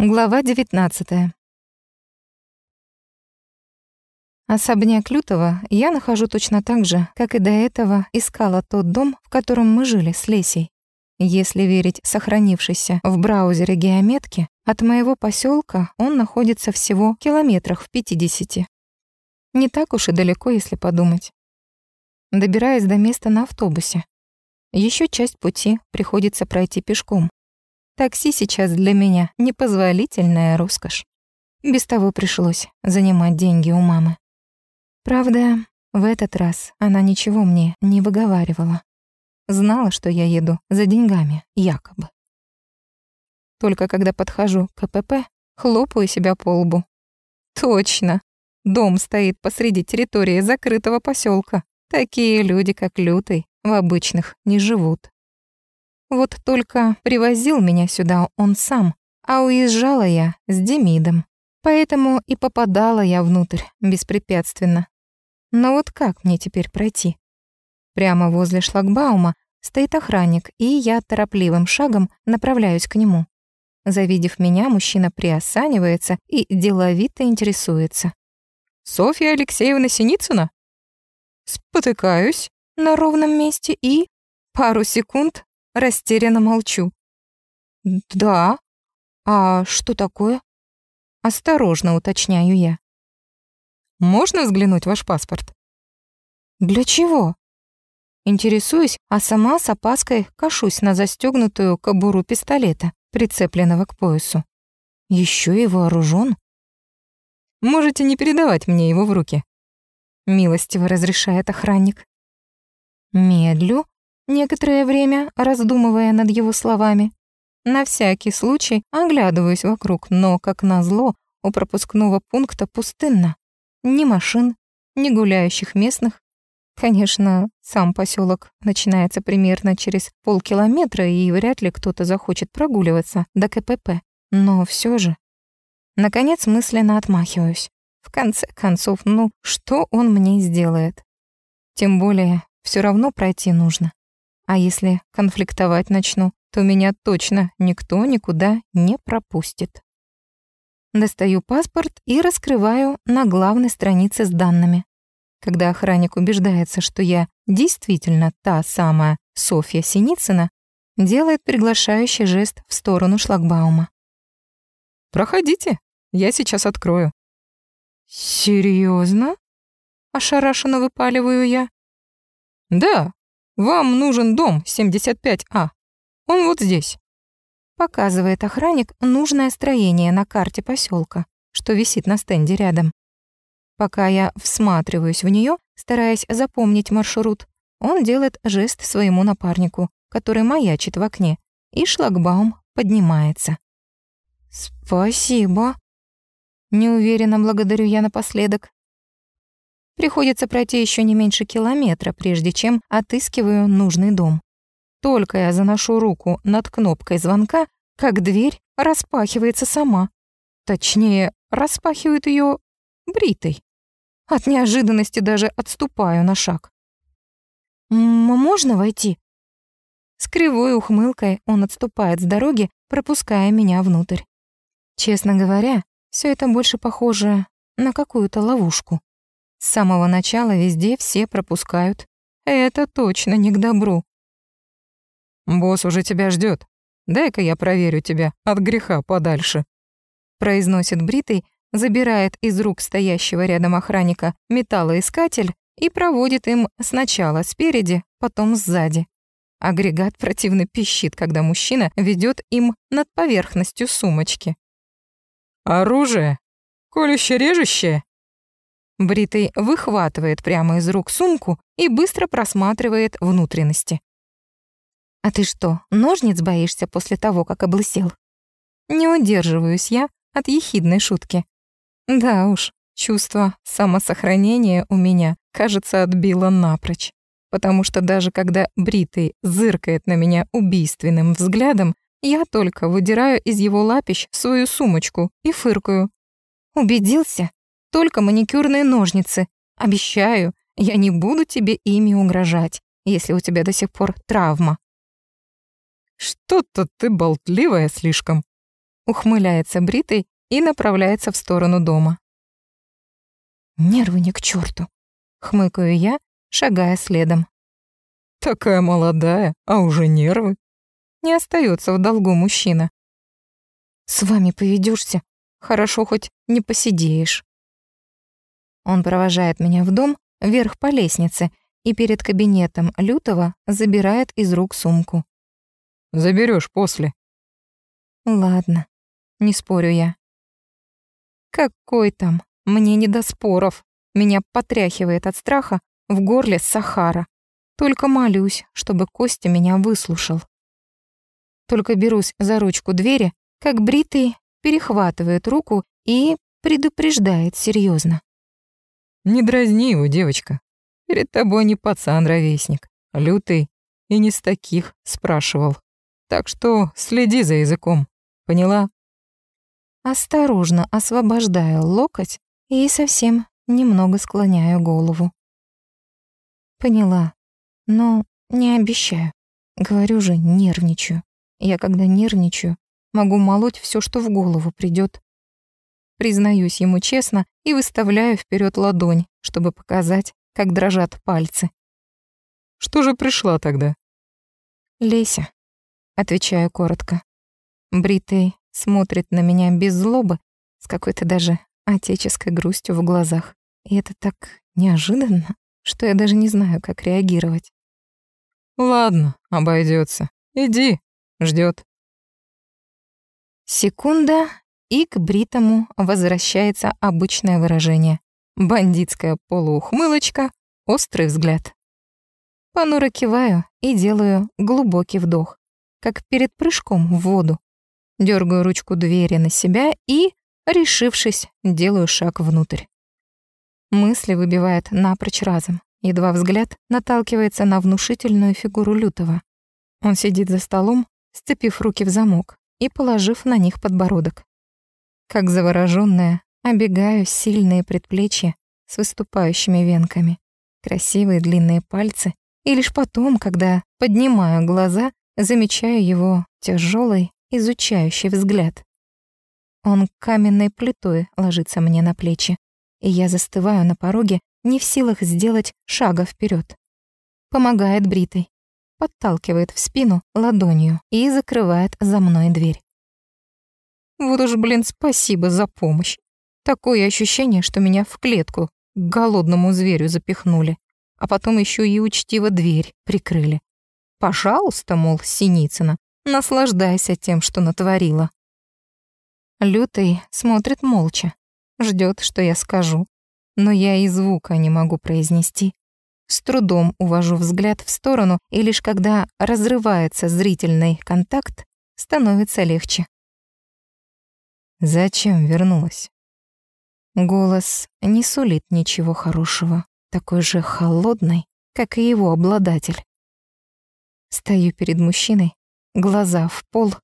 Глава 19. Особняк Лютова я нахожу точно так же, как и до этого искала тот дом, в котором мы жили с Лесей. Если верить сохранившейся в браузере геометке, от моего поселка он находится всего километрах в 50. Не так уж и далеко, если подумать. Добираясь до места на автобусе. Еще часть пути приходится пройти пешком. Такси сейчас для меня непозволительная роскошь. Без того пришлось занимать деньги у мамы. Правда, в этот раз она ничего мне не выговаривала. Знала, что я еду за деньгами, якобы. Только когда подхожу к КПП, хлопаю себя по лбу. Точно. Дом стоит посреди территории закрытого поселка. Такие люди, как Лютый, в обычных не живут. Вот только привозил меня сюда он сам, а уезжала я с Демидом. Поэтому и попадала я внутрь беспрепятственно. Но вот как мне теперь пройти? Прямо возле шлагбаума стоит охранник, и я торопливым шагом направляюсь к нему. Завидев меня, мужчина приосанивается и деловито интересуется. «Софья Алексеевна Синицына?» Спотыкаюсь на ровном месте и пару секунд Растерянно молчу. «Да? А что такое?» Осторожно уточняю я. «Можно взглянуть ваш паспорт?» «Для чего?» Интересуюсь, а сама с опаской кашусь на застегнутую кобуру пистолета, прицепленного к поясу. Еще и вооружен. «Можете не передавать мне его в руки», — милостиво разрешает охранник. Медлю, некоторое время раздумывая над его словами. На всякий случай оглядываюсь вокруг, но, как назло, у пропускного пункта пустынно. Ни машин, ни гуляющих местных. Конечно, сам поселок начинается примерно через полкилометра, и вряд ли кто-то захочет прогуливаться до КПП. Но все же... Наконец мысленно отмахиваюсь. В конце концов, ну, что он мне сделает? Тем более, все равно пройти нужно. А если конфликтовать начну, то меня точно никто никуда не пропустит. Достаю паспорт и раскрываю на главной странице с данными. Когда охранник убеждается, что я действительно та самая Софья Синицына, делает приглашающий жест в сторону шлагбаума. «Проходите, я сейчас открою». «Серьёзно?» — ошарашенно выпаливаю я. «Да, вам нужен дом 75А. Он вот здесь. Показывает охранник нужное строение на карте поселка, что висит на стенде рядом. Пока я всматриваюсь в нее, стараясь запомнить маршрут, он делает жест своему напарнику, который маячит в окне, и шлагбаум поднимается. «Спасибо», — неуверенно благодарю я напоследок, Приходится пройти еще не меньше километра, прежде чем отыскиваю нужный дом. Только я заношу руку над кнопкой звонка, как дверь распахивается сама. Точнее, распахивает ее бритой. От неожиданности даже отступаю на шаг. «Можно войти?» С кривой ухмылкой он отступает с дороги, пропуская меня внутрь. Честно говоря, все это больше похоже на какую-то ловушку. С самого начала везде все пропускают. Это точно не к добру. «Босс уже тебя ждет. Дай-ка я проверю тебя от греха подальше», произносит Бритый, забирает из рук стоящего рядом охранника металлоискатель и проводит им сначала спереди, потом сзади. Агрегат противно пищит, когда мужчина ведет им над поверхностью сумочки. «Оружие? Колюще-режущее?» Бритый выхватывает прямо из рук сумку и быстро просматривает внутренности. «А ты что, ножниц боишься после того, как облысел?» Не удерживаюсь я от ехидной шутки. Да уж, чувство самосохранения у меня, кажется, отбило напрочь. Потому что даже когда Бритый зыркает на меня убийственным взглядом, я только выдираю из его лапищ свою сумочку и фыркаю. «Убедился?» Только маникюрные ножницы. Обещаю, я не буду тебе ими угрожать, если у тебя до сих пор травма». «Что-то ты болтливая слишком», ухмыляется Бритый и направляется в сторону дома. «Нервы не к черту, хмыкаю я, шагая следом. «Такая молодая, а уже нервы». Не остается в долгу мужчина. «С вами поведешься, хорошо хоть не посидеешь». Он провожает меня в дом, вверх по лестнице, и перед кабинетом Лютого забирает из рук сумку. Заберешь после». «Ладно, не спорю я». «Какой там? Мне не до споров. Меня потряхивает от страха, в горле Сахара. Только молюсь, чтобы Костя меня выслушал. Только берусь за ручку двери, как бритый перехватывает руку и предупреждает серьезно. «Не дразни его, девочка. Перед тобой не пацан-ровесник, лютый, и не с таких спрашивал. Так что следи за языком, поняла?» Осторожно освобождаю локоть и совсем немного склоняю голову. Поняла, но не обещаю. Говорю же, нервничаю. Я когда нервничаю, могу молоть все, что в голову придет. Признаюсь ему честно и выставляю вперед ладонь, чтобы показать, как дрожат пальцы. «Что же пришла тогда?» «Леся», — отвечаю коротко. Бритый смотрит на меня без злобы, с какой-то даже отеческой грустью в глазах. И это так неожиданно, что я даже не знаю, как реагировать. «Ладно, обойдется. Иди, ждет. Секунда, и к Бритому возвращается обычное выражение. Бандитская полуухмылочка, острый взгляд. Понуро киваю и делаю глубокий вдох, как перед прыжком в воду. Дёргаю ручку двери на себя и, решившись, делаю шаг внутрь. Мысли выбивает напрочь разом. Едва взгляд наталкивается на внушительную фигуру Лютого. Он сидит за столом, сцепив руки в замок и положив на них подбородок. Как заворожённая, обегаю сильные предплечья с выступающими венками, красивые длинные пальцы, и лишь потом, когда поднимаю глаза, замечаю его тяжелый, изучающий взгляд. Он каменной плитой ложится мне на плечи, и я застываю на пороге, не в силах сделать шага вперед. Помогает бритой, подталкивает в спину ладонью и закрывает за мной дверь. Вот уж, блин, спасибо за помощь. Такое ощущение, что меня в клетку к голодному зверю запихнули, а потом еще и учтиво дверь прикрыли. Пожалуйста, мол, Синицына, наслаждайся тем, что натворила. Лютый смотрит молча, ждет, что я скажу, но я и звука не могу произнести. С трудом увожу взгляд в сторону, и лишь когда разрывается зрительный контакт, становится легче. «Зачем вернулась?» Голос не сулит ничего хорошего, такой же холодный, как и его обладатель. Стою перед мужчиной, глаза в пол,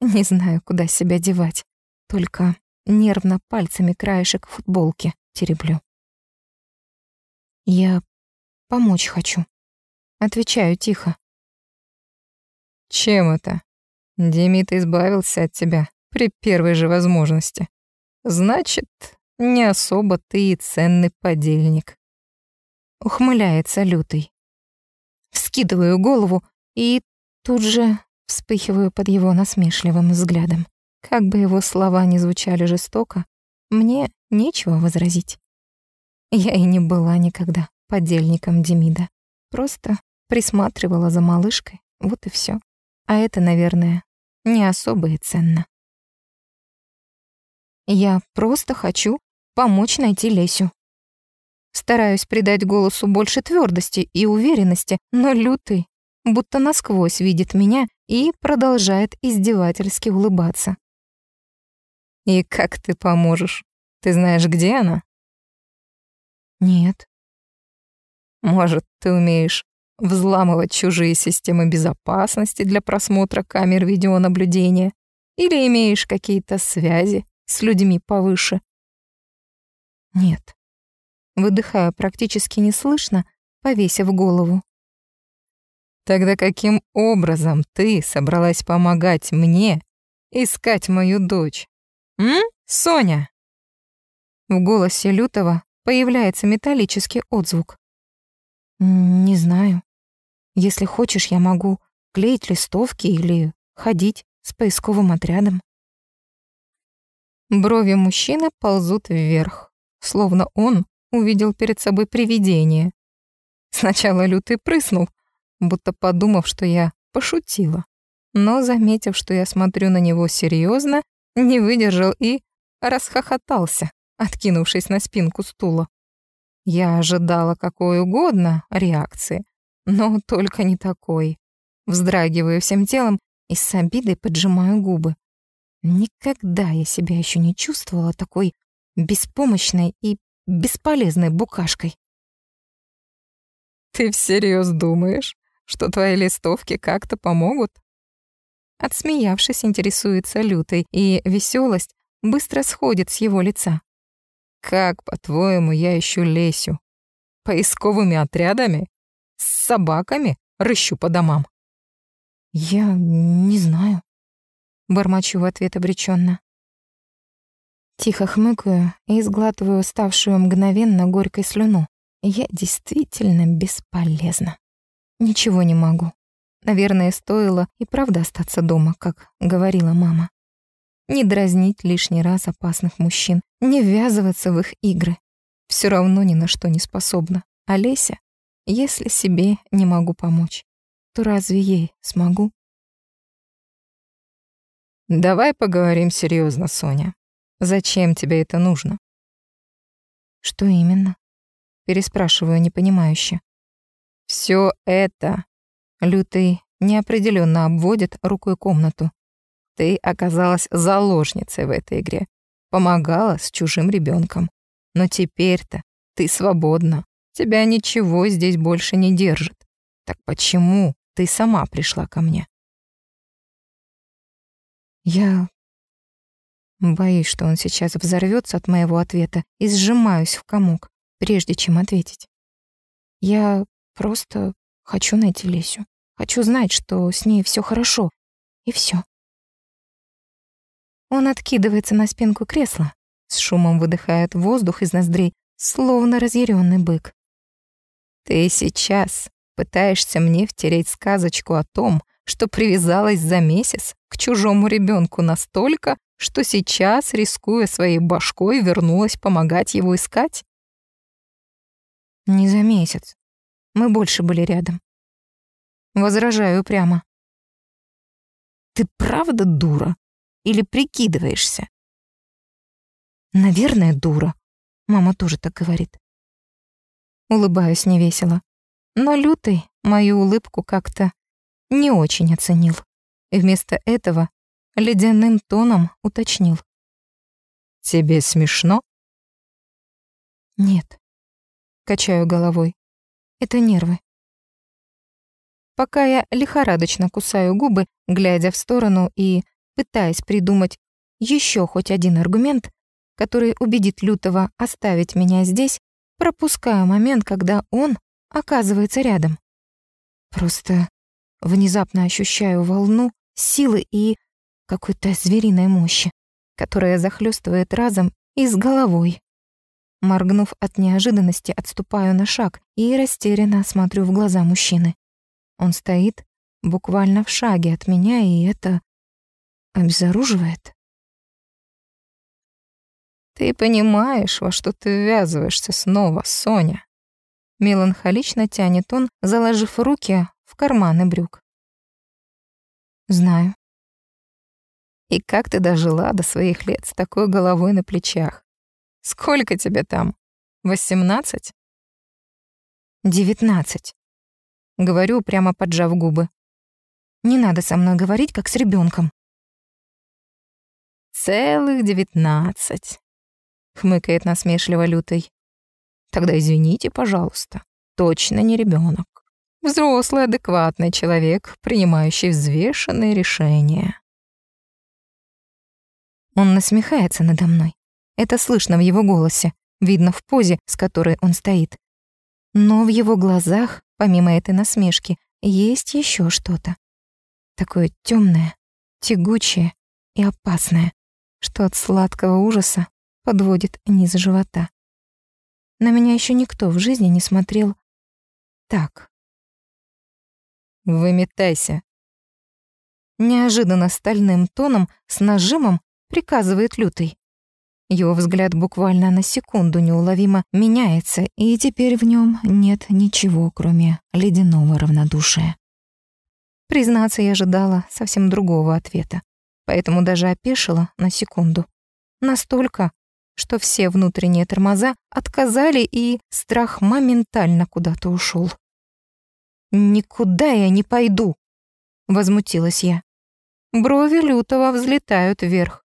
не знаю, куда себя девать, только нервно пальцами краешек футболки тереблю. Я помочь хочу. Отвечаю тихо. Чем это? Демид избавился от тебя при первой же возможности. Значит, не особо ты и ценный подельник. Ухмыляется лютый. Вскидываю голову и тут же вспыхиваю под его насмешливым взглядом. Как бы его слова ни звучали жестоко, мне нечего возразить. Я и не была никогда подельником Демида. Просто присматривала за малышкой, вот и все. А это, наверное, не особо и ценно. Я просто хочу помочь найти Лесю. Стараюсь придать голосу больше твердости и уверенности, но лютый будто насквозь видит меня и продолжает издевательски улыбаться. «И как ты поможешь? Ты знаешь, где она?» «Нет». «Может, ты умеешь взламывать чужие системы безопасности для просмотра камер видеонаблюдения? Или имеешь какие-то связи с людьми повыше?» «Нет». Выдыхаю практически неслышно, повесив голову. «Тогда каким образом ты собралась помогать мне искать мою дочь? М, Соня?» В голосе Лютого появляется металлический отзвук. «Не знаю. Если хочешь, я могу клеить листовки или ходить с поисковым отрядом». Брови мужчины ползут вверх, словно он увидел перед собой привидение. Сначала Лютый прыснул, будто подумав, что я пошутила. Но, заметив, что я смотрю на него серьезно, не выдержал и расхохотался, откинувшись на спинку стула. Я ожидала какой угодно реакции, но только не такой. Вздрагиваю всем телом и с обидой поджимаю губы. Никогда я себя еще не чувствовала такой беспомощной и бесполезной букашкой. «Ты всерьез думаешь, что твои листовки как-то помогут?» Отсмеявшись, интересуется лютой, и веселость быстро сходит с его лица. «Как, по-твоему, я ищу Лесю? Поисковыми отрядами? С собаками рыщу по домам?» «Я не знаю», — бормочу в ответ обреченно. Тихо хмыкаю и сглатываю ставшую мгновенно горькой слюну. Я действительно бесполезна. Ничего не могу. Наверное, стоило и правда остаться дома, как говорила мама. Не дразнить лишний раз опасных мужчин, не ввязываться в их игры. Все равно ни на что не способна. А Леся, если себе не могу помочь, то разве ей смогу? Давай поговорим серьезно, Соня. Зачем тебе это нужно? Что именно? Переспрашиваю непонимающе. Все это Лютый неопределенно обводит рукой комнату. Ты оказалась заложницей в этой игре, помогала с чужим ребенком. Но теперь-то ты свободна, тебя ничего здесь больше не держит. Так почему ты сама пришла ко мне? Я боюсь, что он сейчас взорвется от моего ответа и сжимаюсь в комок, прежде чем ответить. Я просто хочу найти Лесю. Хочу знать, что с ней все хорошо. И все. Он откидывается на спинку кресла, с шумом выдыхает воздух из ноздрей, словно разъяренный бык. «Ты сейчас пытаешься мне втереть сказочку о том, что привязалась за месяц к чужому ребенку настолько, что сейчас, рискуя своей башкой, вернулась помогать его искать?» «Не за месяц. Мы больше были рядом. Возражаю прямо. Ты правда дура? Или прикидываешься? Наверное, дура. Мама тоже так говорит. Улыбаюсь невесело. Но Лютый мою улыбку как-то не очень оценил. И вместо этого ледяным тоном уточнил. «Тебе смешно?» «Нет». Качаю головой. «Это нервы. Пока я лихорадочно кусаю губы, глядя в сторону и пытаясь придумать еще хоть один аргумент, который убедит Лютого оставить меня здесь, пропускаю момент, когда он оказывается рядом. Просто внезапно ощущаю волну силы и какой-то звериной мощи, которая захлестывает разом и с головой. Моргнув от неожиданности, отступаю на шаг и растерянно смотрю в глаза мужчины. Он стоит буквально в шаге от меня, и это обезоруживает. «Ты понимаешь, во что ты ввязываешься снова, Соня?» Меланхолично тянет он, заложив руки в карманы брюк. «Знаю». «И как ты дожила до своих лет с такой головой на плечах? Сколько тебе там? Восемнадцать?» «Девятнадцать». Говорю, прямо поджав губы. Не надо со мной говорить, как с ребенком. «Целых девятнадцать», — хмыкает насмешливо Лютый. «Тогда извините, пожалуйста, точно не ребенок. Взрослый, адекватный человек, принимающий взвешенные решения». Он насмехается надо мной. Это слышно в его голосе, видно в позе, с которой он стоит. Но в его глазах Помимо этой насмешки, есть еще что-то. Такое темное, тягучее, и опасное, что от сладкого ужаса подводит низ живота. На меня еще никто в жизни не смотрел так. «Выметайся!» Неожиданно стальным тоном с нажимом приказывает Лютый. Его взгляд буквально на секунду неуловимо меняется, и теперь в нем нет ничего, кроме ледяного равнодушия. Признаться, я ожидала совсем другого ответа, поэтому даже опешила на секунду. Настолько, что все внутренние тормоза отказали, и страх моментально куда-то ушел. «Никуда я не пойду!» — возмутилась я. Брови Лютого взлетают вверх.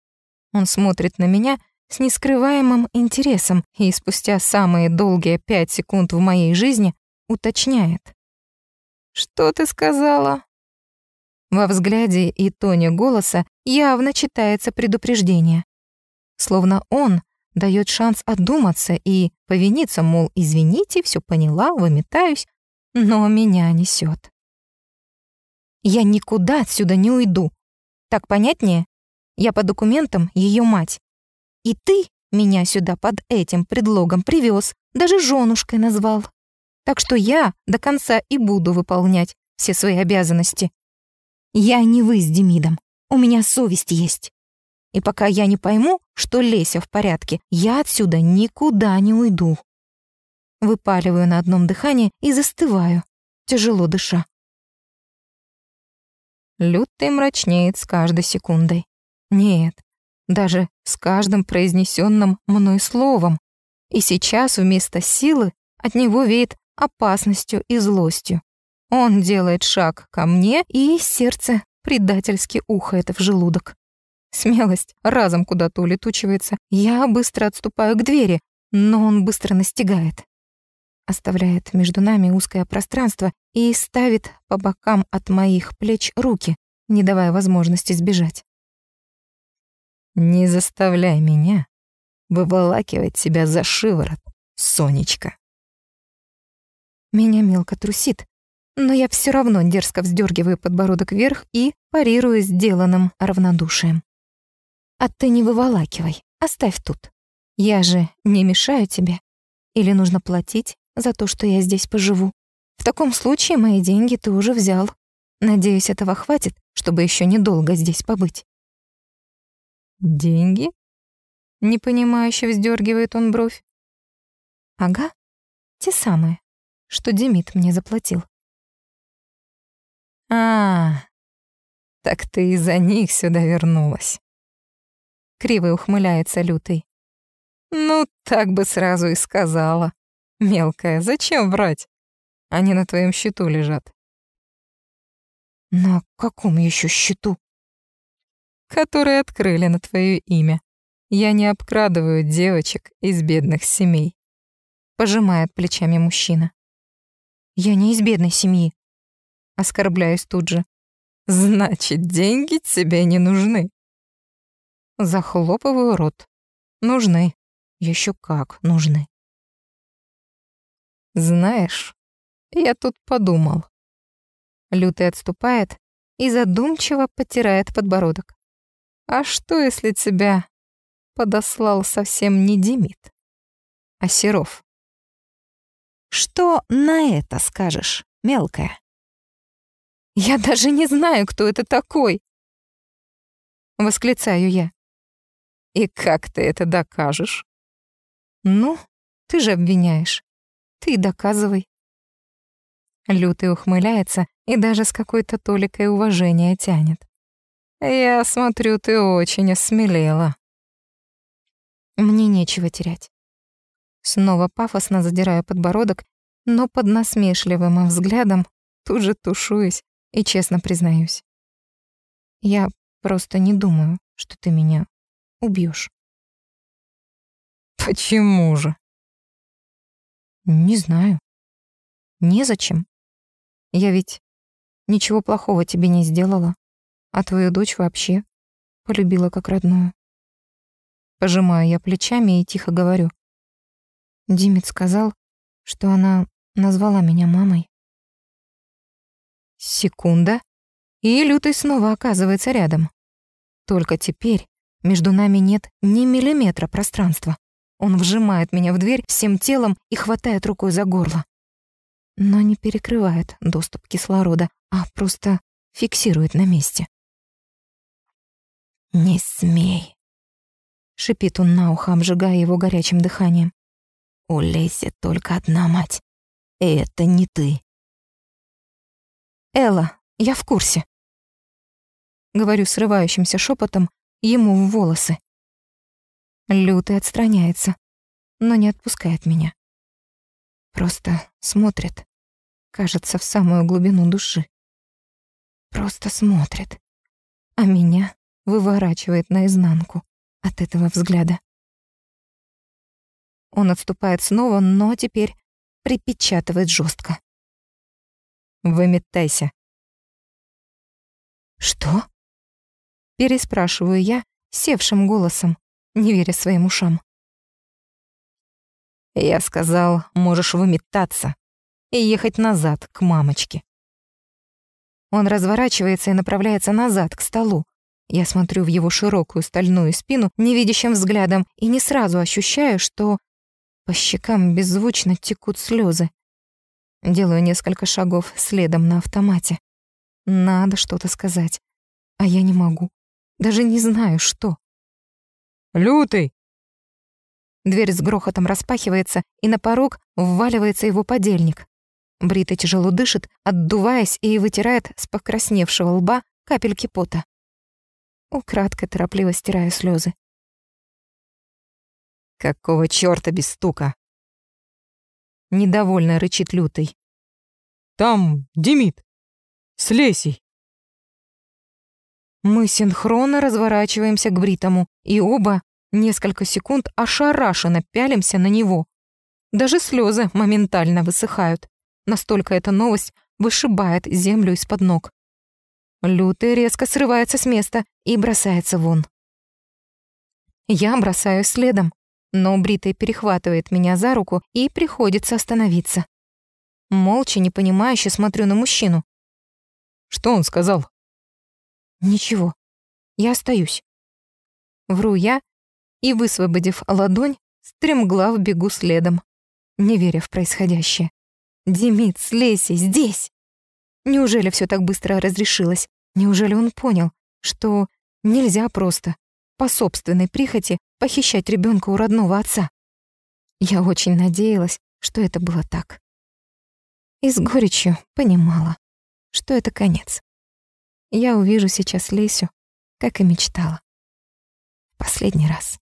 Он смотрит на меня с нескрываемым интересом и спустя самые долгие пять секунд в моей жизни уточняет. «Что ты сказала?» Во взгляде и тоне голоса явно читается предупреждение. Словно он дает шанс одуматься и повиниться, мол, извините, все поняла, выметаюсь, но меня несет. Я никуда отсюда не уйду. Так понятнее? Я по документам ее мать. И ты меня сюда под этим предлогом привез, даже женушкой назвал. Так что я до конца и буду выполнять все свои обязанности. Я не вы с Демидом. У меня совесть есть. И пока я не пойму, что Леся в порядке, я отсюда никуда не уйду. Выпаливаю на одном дыхании и застываю, тяжело дыша. Лютый мрачнеет с каждой секундой. Нет, даже с каждым произнесенным мной словом. И сейчас вместо силы от него веет опасностью и злостью. Он делает шаг ко мне, и сердце предательски ухает в желудок. Смелость разом куда-то улетучивается. Я быстро отступаю к двери, но он быстро настигает. Оставляет между нами узкое пространство и ставит по бокам от моих плеч руки, не давая возможности сбежать. «Не заставляй меня выволакивать себя за шиворот, Сонечка». Меня мелко трусит, но я все равно дерзко вздергиваю подбородок вверх и парирую сделанным равнодушием. А ты не выволакивай, оставь тут. Я же не мешаю тебе. Или нужно платить за то, что я здесь поживу? В таком случае мои деньги ты уже взял. Надеюсь, этого хватит, чтобы еще недолго здесь побыть. Деньги? Непонимающе вздергивает он бровь. Ага, те самые, что Демид мне заплатил. А, так ты из-за них сюда вернулась. Криво ухмыляется лютый. Ну, так бы сразу и сказала. Мелкая, зачем врать? Они на твоем счету лежат. На каком еще счету? Которые открыли на твое имя. Я не обкрадываю девочек из бедных семей. Пожимает плечами мужчина. Я не из бедной семьи. Оскорбляюсь тут же. Значит, деньги тебе не нужны. Захлопываю рот. Нужны. Еще как нужны. Знаешь, я тут подумал. Лютый отступает и задумчиво потирает подбородок. А что, если тебя подослал совсем не Демид, а Серов? Что на это скажешь, мелкая? Я даже не знаю, кто это такой. Восклицаю я. И как ты это докажешь? Ну, ты же обвиняешь. Ты доказывай. Лютый ухмыляется и даже с какой-то толикой уважения тянет. Я смотрю, ты очень осмелела. Мне нечего терять. Снова пафосно задираю подбородок, но под насмешливым взглядом тут же тушуюсь и честно признаюсь. Я просто не думаю, что ты меня убьешь. Почему же? Не знаю. Незачем. Я ведь ничего плохого тебе не сделала, а твою дочь вообще полюбила как родную. Пожимаю я плечами и тихо говорю. Димит сказал, что она назвала меня мамой. Секунда, и Лютый снова оказывается рядом. Только теперь между нами нет ни миллиметра пространства. Он вжимает меня в дверь всем телом и хватает рукой за горло. Но не перекрывает доступ кислорода, а просто фиксирует на месте. «Не смей», — шипит он на ухо, обжигая его горячим дыханием. «У Лейси только одна мать, и это не ты». «Элла, я в курсе», — говорю срывающимся шепотом ему в волосы. Лютый отстраняется, но не отпускает меня. Просто смотрит, кажется, в самую глубину души. Просто смотрит, а меня выворачивает наизнанку от этого взгляда. Он отступает снова, но теперь припечатывает жестко. «Выметайся». «Что?» Переспрашиваю я севшим голосом, не веря своим ушам. Я сказал, можешь выметаться и ехать назад к мамочке. Он разворачивается и направляется назад, к столу. Я смотрю в его широкую стальную спину невидящим взглядом и не сразу ощущаю, что по щекам беззвучно текут слезы. Делаю несколько шагов следом на автомате. Надо что-то сказать, а я не могу. Даже не знаю, что. «Лютый!» Дверь с грохотом распахивается, и на порог вваливается его подельник. Брита тяжело дышит, отдуваясь и вытирает с покрасневшего лба капельки пота. Украдкой торопливо стирая слезы. «Какого чёрта без стука?» Недовольно рычит Лютый. «Там Демид! С Лесей!» Мы синхронно разворачиваемся к Бритому, и оба несколько секунд ошарашенно пялимся на него. Даже слезы моментально высыхают. Настолько эта новость вышибает землю из-под ног. Лютый резко срывается с места и бросается вон. Я бросаю следом, но Бритый перехватывает меня за руку и приходится остановиться. Молча, непонимающе смотрю на мужчину. «Что он сказал?» Ничего, я остаюсь. Вру я и, высвободив ладонь, стремглав бегу следом, не веря в происходящее. Демид с Лесей здесь! Неужели все так быстро разрешилось? Неужели он понял, что нельзя просто по собственной прихоти похищать ребенка у родного отца? Я очень надеялась, что это было так. И с горечью понимала, что это конец. Я увижу сейчас Лесю, как и мечтала. Последний раз.